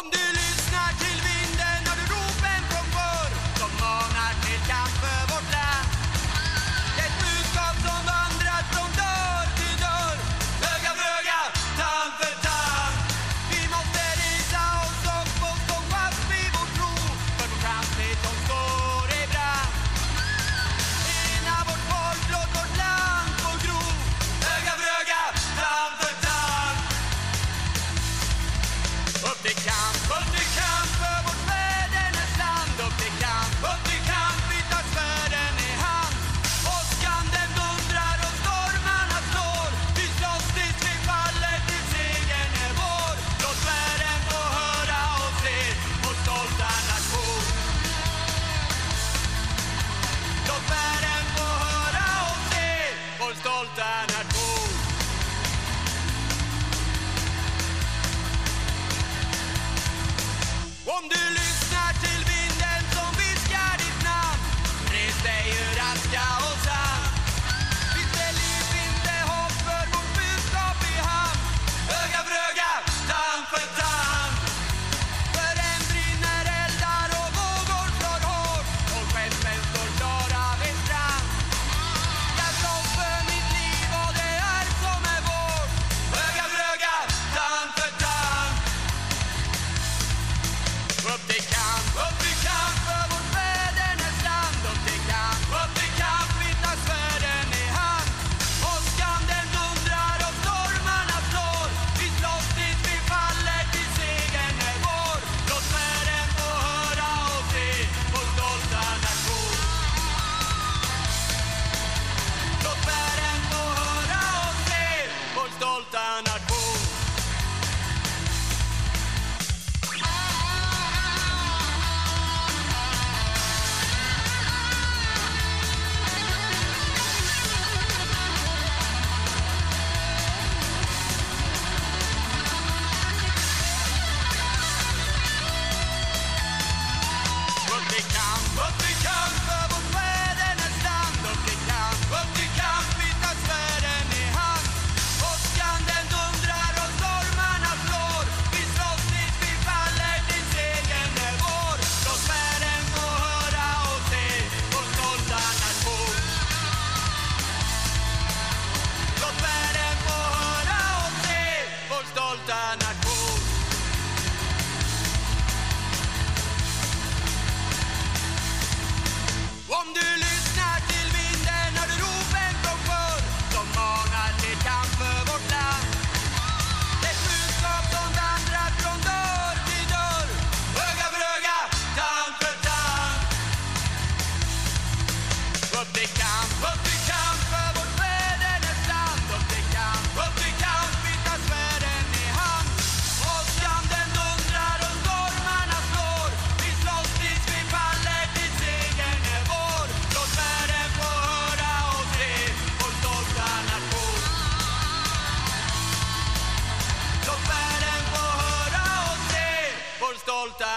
Om du lyssnar till vinden och du ropen från förr som manar till kamp för vårt land. Ett budskap som vandrat från dörr till dörr, öga för öga, tand för tand. Vi måste resa oss upp och stå fast vid vår tro, för vår står i brand. Ena vårt folk, låt vårt land få gro, öga för öga, tand för tand. Upp till kamp, upp till kamp för vårt fädernesland. Upp till kamp, upp till kamp, vita svärden i hand. Åskan den dundrar och stormarna slår. Vi slåss tills vi faller, tills segern är vår. Låt världen få höra och se vår stolta nation. Låt världen få höra och se vår stolta